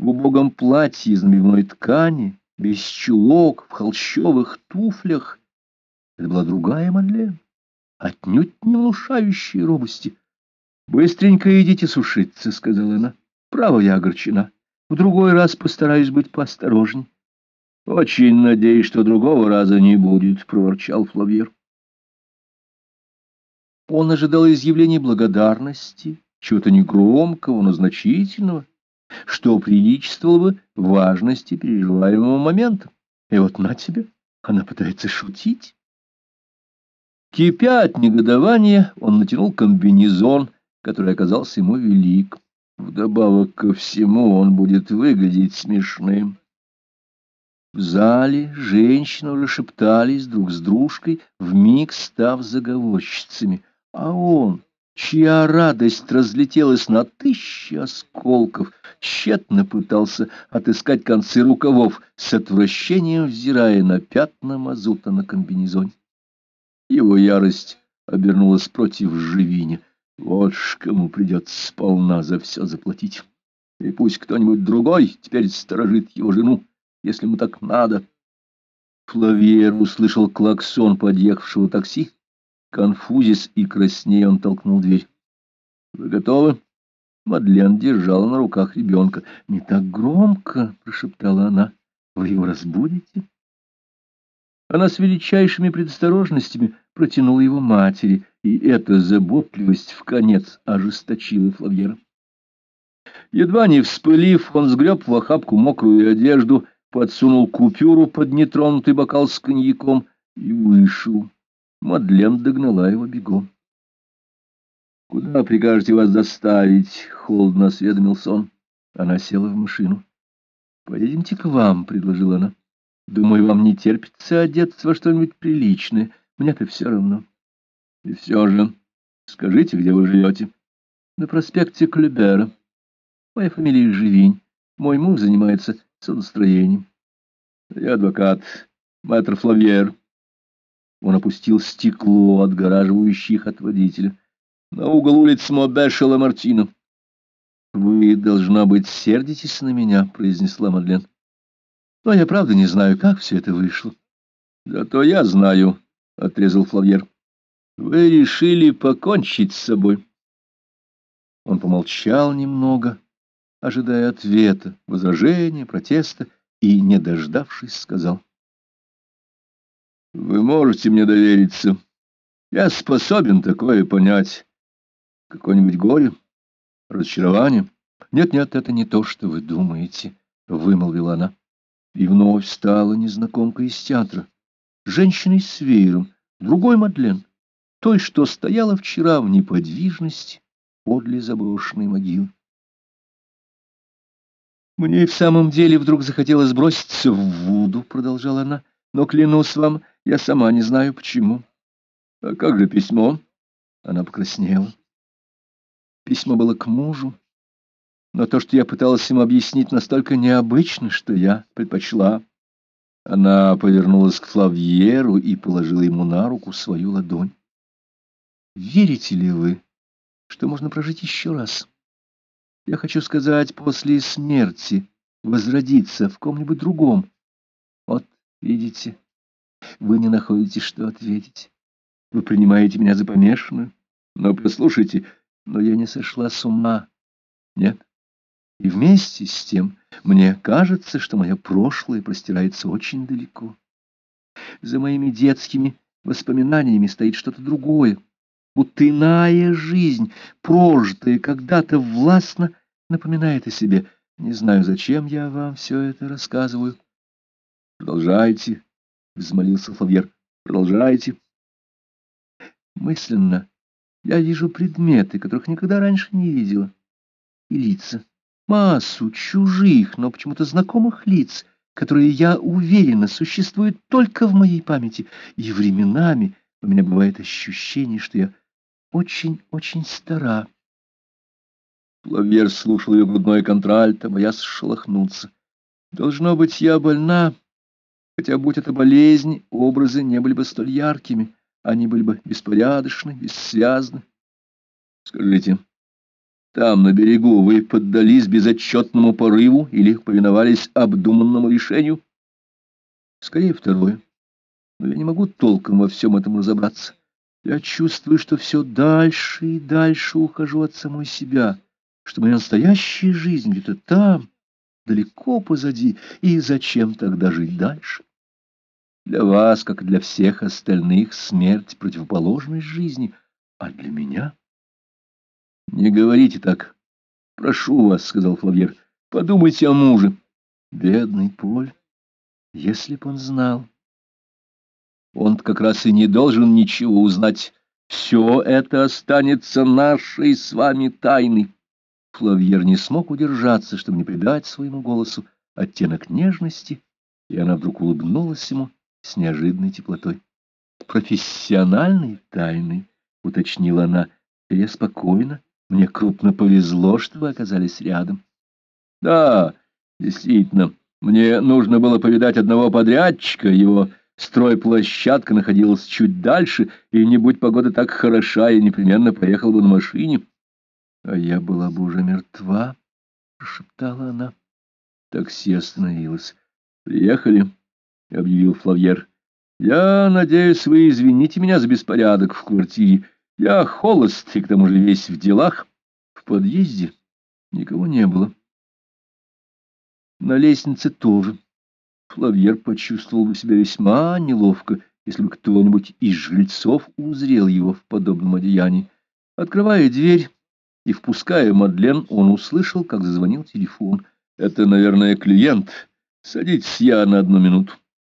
в убогом платье из набивной ткани, без чулок, в холщовых туфлях. Это была другая Мадлен, отнюдь не внушающая робости. «Быстренько идите сушиться», — сказала она. «Право, я огорчена. В другой раз постараюсь быть поосторожней». «Очень надеюсь, что другого раза не будет», — проворчал Флавьер. Он ожидал изъявления благодарности, чего-то негромкого, но значительного, что приличествовало бы важности переживаемого момента. И вот на тебе, она пытается шутить. Кипя от негодования, он натянул комбинезон, который оказался ему велик. Вдобавок ко всему он будет выглядеть смешным. В зале женщины уже шептались друг с дружкой, вмиг став заговорщицами, а он чья радость разлетелась на тысячи осколков, тщетно пытался отыскать концы рукавов, с отвращением взирая на пятна мазута на комбинезоне. Его ярость обернулась против живине. Вот ж кому придется сполна за все заплатить. И пусть кто-нибудь другой теперь сторожит его жену, если ему так надо. Флавьер услышал клаксон подъехавшего такси Конфузис и краснее он толкнул дверь. — Вы готовы? Мадлен держала на руках ребенка. — Не так громко, — прошептала она. — Вы его разбудите? Она с величайшими предосторожностями протянула его матери, и эта заботливость в конец ожесточила Флавьера. Едва не вспылив, он сгреб в охапку мокрую одежду, подсунул купюру под нетронутый бокал с коньяком и вышел. Мадлен догнала его бегом. — Куда прикажете вас доставить? — холодно осведомился он. Она села в машину. — Поедемте к вам, — предложила она. — Думаю, вам не терпится одеться во что-нибудь приличное. Мне-то все равно. — И все же, скажите, где вы живете? — На проспекте Клюбера. Моя фамилия Живинь. Мой муж занимается судостроением. — Я адвокат, мэтр Флавьер. Он опустил стекло, отгораживающее их от водителя. На угол улицы Мобешела Мартина. — Вы, должна быть, сердитесь на меня, — произнесла Мадлен. — Но я правда не знаю, как все это вышло. — Зато я знаю, — отрезал Флавьер. — Вы решили покончить с собой. Он помолчал немного, ожидая ответа, возражения, протеста, и, не дождавшись, сказал — вы можете мне довериться. Я способен такое понять. Какое-нибудь горе, разочарование. Нет-нет, это не то, что вы думаете, — вымолвила она. И вновь стала незнакомка из театра. Женщиной с веером, другой Мадлен, той, что стояла вчера в неподвижности подле заброшенной могилы. Мне в самом деле вдруг захотелось броситься в воду, — продолжала она, — но, клянусь вам, я сама не знаю почему. А как же письмо? Она покраснела. Письмо было к мужу, но то, что я пыталась ему объяснить, настолько необычно, что я предпочла. Она повернулась к Флавьеру и положила ему на руку свою ладонь. Верите ли вы, что можно прожить еще раз? Я хочу сказать, после смерти возродиться в ком-нибудь другом. Вот, видите, вы не находите, что ответить. Вы принимаете меня за помешанную. Но послушайте, но я не сошла с ума. Нет. И вместе с тем мне кажется, что мое прошлое простирается очень далеко. За моими детскими воспоминаниями стоит что-то другое, будто иная жизнь, прожитая когда-то властно, напоминает о себе. Не знаю, зачем я вам все это рассказываю. Продолжайте, — взмолился Фавьер. — Продолжайте. Мысленно я вижу предметы, которых никогда раньше не видела, и лица, массу чужих, но почему-то знакомых лиц, которые, я уверена, существуют только в моей памяти, и временами у меня бывает ощущение, что я очень-очень стара. Флавьер слушал ее грудной контральто, боясь шелохнуться. Должно быть, я больна, Хотя, будь это болезнь, образы не были бы столь яркими, они были бы беспорядочны, бессвязны. Скажите, Там, на берегу, вы поддались безотчетному порыву или повиновались обдуманному решению? Скорее второе. Но я не могу толком во всем этом разобраться. Я чувствую, что все дальше и дальше ухожу от самой себя, что моя настоящая жизнь где-то там, далеко позади, и зачем тогда жить дальше? Для вас, как и для всех остальных, смерть — противоположность жизни, а для меня... — Не говорите так. Прошу вас, — сказал Флавьер, — подумайте о муже. Бедный Поль, если б он знал. он как раз и не должен ничего узнать. Все это останется нашей с вами тайной. Флавьер не смог удержаться, чтобы не придать своему голосу оттенок нежности, и она вдруг улыбнулась ему с неожиданной теплотой. «Профессиональной тайной», — уточнила она, — «я спокойно, мне крупно повезло, что вы оказались рядом». «Да, действительно, мне нужно было повидать одного подрядчика, его стройплощадка находилась чуть дальше, и не будь погода так хороша, я непременно поехал бы на машине». «А я была бы уже мертва», — прошептала она. Такси остановилось. «Приехали», — объявил Флавьер. «Я надеюсь, вы извините меня за беспорядок в квартире. Я холост и к тому же весь в делах. В подъезде никого не было. На лестнице тоже. Флавьер почувствовал бы себя весьма неловко, если бы кто-нибудь из жильцов узрел его в подобном одеянии. Открывая дверь и впуская Мадлен, он услышал, как зазвонил телефон. «Это, наверное, клиент. Садитесь я на одну минуту».